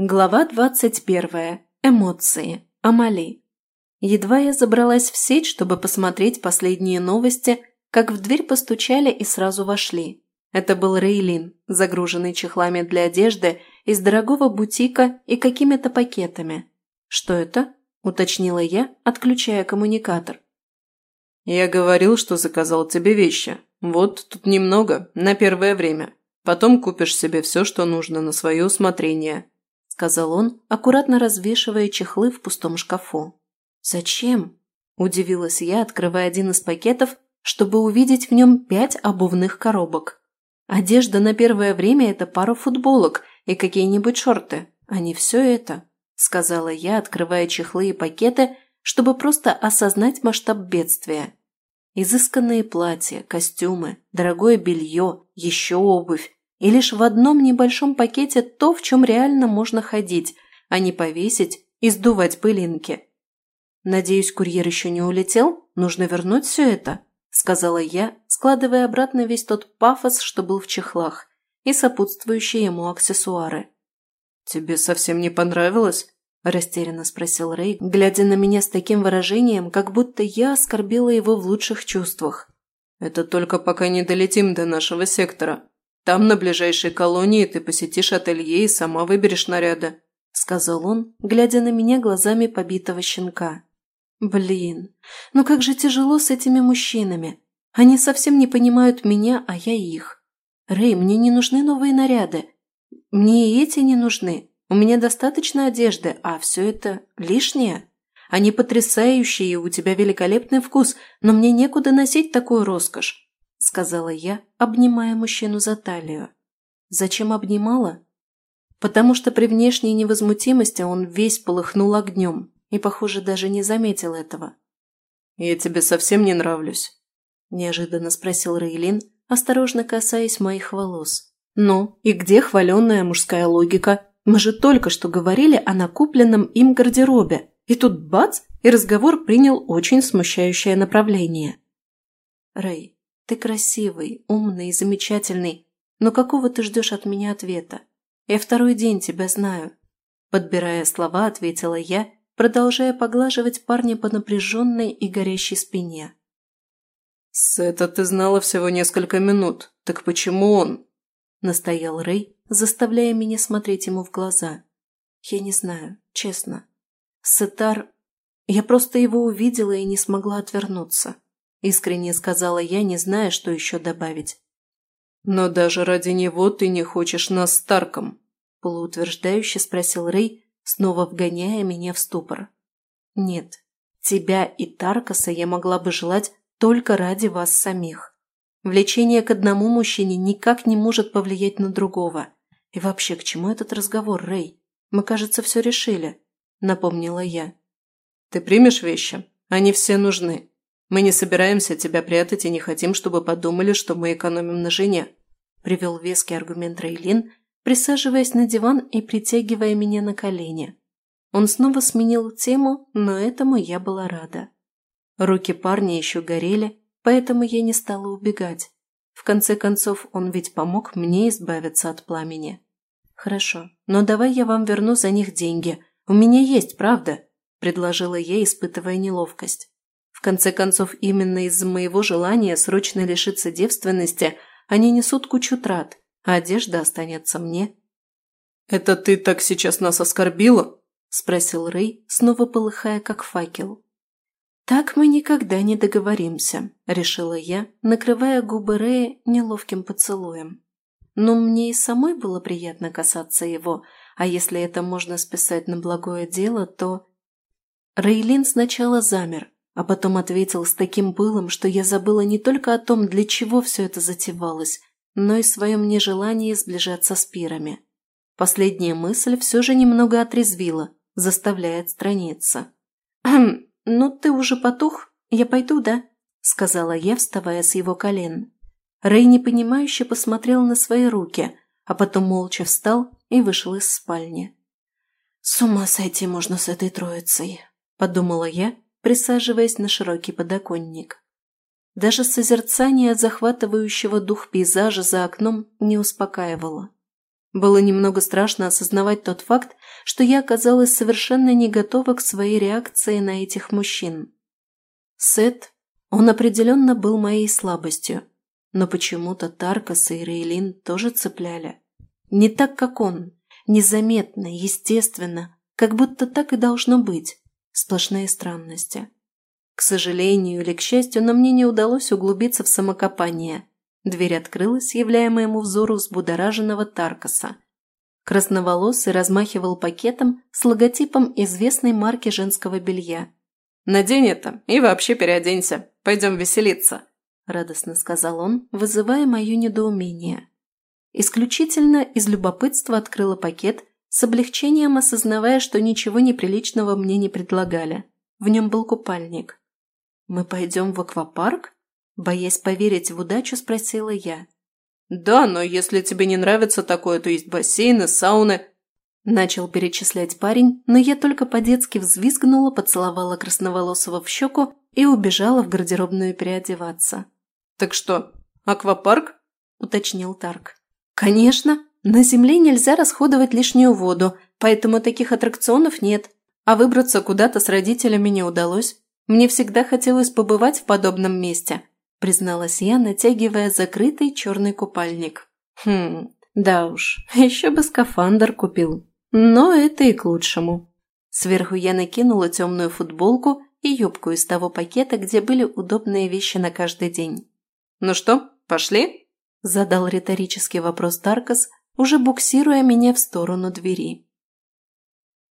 Глава двадцать первая. Эмоции. Амали. Едва я забралась в сеть, чтобы посмотреть последние новости, как в дверь постучали и сразу вошли. Это был Рейлин, загруженный чехлами для одежды из дорогого бутика и какими-то пакетами. «Что это?» – уточнила я, отключая коммуникатор. «Я говорил, что заказал тебе вещи. Вот тут немного, на первое время. Потом купишь себе все, что нужно на свое усмотрение», сказал он, аккуратно развешивая чехлы в пустом шкафу. «Зачем?» – удивилась я, открывая один из пакетов, чтобы увидеть в нем пять обувных коробок. Одежда на первое время – это пара футболок и какие-нибудь шорты, а не все это, сказала я, открывая чехлы и пакеты, чтобы просто осознать масштаб бедствия. Изысканные платья, костюмы, дорогое белье, еще обувь, и лишь в одном небольшом пакете то, в чем реально можно ходить, а не повесить и сдувать пылинки. «Надеюсь, курьер еще не улетел? Нужно вернуть все это?» – сказала я, складывая обратно весь тот пафос, что был в чехлах, и сопутствующие ему аксессуары. «Тебе совсем не понравилось?» – растерянно спросил Рэй, глядя на меня с таким выражением, как будто я оскорбила его в лучших чувствах. «Это только пока не долетим до нашего сектора. Там, на ближайшей колонии, ты посетишь ателье и сама выберешь наряды», – сказал он, глядя на меня глазами побитого щенка. «Блин, ну как же тяжело с этими мужчинами. Они совсем не понимают меня, а я их. Рэй, мне не нужны новые наряды. Мне и эти не нужны. У меня достаточно одежды, а все это лишнее. Они потрясающие, у тебя великолепный вкус, но мне некуда носить такую роскошь. – сказала я, обнимая мужчину за талию. Зачем обнимала? Потому что при внешней невозмутимости он весь полыхнул огнем и, похоже, даже не заметил этого. «Я тебе совсем не нравлюсь?» – неожиданно спросил Рейлин, осторожно касаясь моих волос. «Ну, и где хваленная мужская логика? Мы же только что говорили о накупленном им гардеробе, и тут бац, и разговор принял очень смущающее направление». «Рэй, ты красивый, умный и замечательный, но какого ты ждешь от меня ответа? Я второй день тебя знаю. Подбирая слова, ответила я, продолжая поглаживать парня по напряженной и горящей спине. «С это ты знала всего несколько минут. Так почему он?» Настоял Рэй, заставляя меня смотреть ему в глаза. «Я не знаю, честно. Сетар... Я просто его увидела и не смогла отвернуться. – искренне сказала я, не зная, что еще добавить. «Но даже ради него ты не хочешь нас с Тарком?» – полуутверждающе спросил Рэй, снова вгоняя меня в ступор. «Нет, тебя и Таркаса я могла бы желать только ради вас самих. Влечение к одному мужчине никак не может повлиять на другого. И вообще, к чему этот разговор, Рэй? Мы, кажется, все решили», – напомнила я. «Ты примешь вещи? Они все нужны», мы не собираемся тебя прятать и не хотим, чтобы подумали, что мы экономим на жене», – привел веский аргумент Рейлин, присаживаясь на диван и притягивая меня на колени. Он снова сменил тему, но этому я была рада. Руки парня еще горели, поэтому я не стала убегать. В конце концов, он ведь помог мне избавиться от пламени. «Хорошо, но давай я вам верну за них деньги. У меня есть, правда?» – предложила я, испытывая неловкость. В конце концов, именно из-за моего желания срочно лишиться девственности они несут кучу трат, а одежда останется мне. «Это ты так сейчас нас оскорбила?» – спросил Рэй, снова полыхая как факел. «Так мы никогда не договоримся», – решила я, накрывая губы Рэя неловким поцелуем. Но мне и самой было приятно касаться его, а если это можно списать на благое дело, то... Рейлин сначала замер, а потом ответил с таким пылом, что я забыла не только о том, для чего все это затевалось, но и своем нежелании сближаться с пирами. Последняя мысль все же немного отрезвила, заставляя отстраниться. «Хм, ну ты уже потух? Я пойду, да?» – сказала я, вставая с его колен. Рэй непонимающе посмотрел на свои руки, а потом молча встал и вышел из спальни. «С ума сойти можно с этой троицей», – подумала я, присаживаясь на широкий подоконник. Даже созерцание захватывающего дух пейзажа за окном не успокаивало. Было немного страшно осознавать тот факт, что я оказалась совершенно не готова к своей реакции на этих мужчин. Сет, он определенно был моей слабостью, но почему-то Таркас и Рейлин тоже цепляли. Не так, как он, незаметно, естественно, как будто так и должно быть, сплошные странности. К сожалению или к счастью, но мне не удалось углубиться в самокопание. Дверь открылась, являя моему взору взбудораженного Таркаса. Красноволосый размахивал пакетом с логотипом известной марки женского белья. «Надень это и вообще переоденься. Пойдем веселиться», – радостно сказал он, вызывая мое недоумение. Исключительно из любопытства открыла пакет, с облегчением осознавая, что ничего неприличного мне не предлагали. В нем был купальник. «Мы пойдем в аквапарк?» Боясь поверить в удачу, спросила я. «Да, но если тебе не нравится такое, то есть бассейны, сауны...» Начал перечислять парень, но я только по-детски взвизгнула, поцеловала красноволосого в щеку и убежала в гардеробную переодеваться. «Так что, аквапарк?» – уточнил Тарк. «Конечно. На Земле нельзя расходовать лишнюю воду, поэтому таких аттракционов нет. А выбраться куда-то с родителями не удалось. Мне всегда хотелось побывать в подобном месте», – призналась я, натягивая закрытый черный купальник. «Хм, да уж, еще бы скафандр купил. Но это и к лучшему». Сверху я накинула темную футболку и юбку из того пакета, где были удобные вещи на каждый день. «Ну что, пошли?» – задал риторический вопрос Таркас, уже буксируя меня в сторону двери.